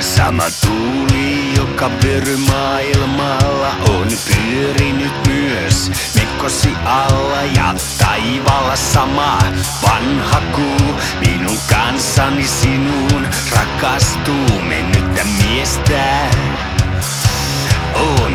Sama tuuli, joka pyöry maailmalla On pyörinyt myös. Mekkosi alla ja taivaalla sama. Vanha kuu minun kanssani sinuun Rakastuu. Mennyttä miestä On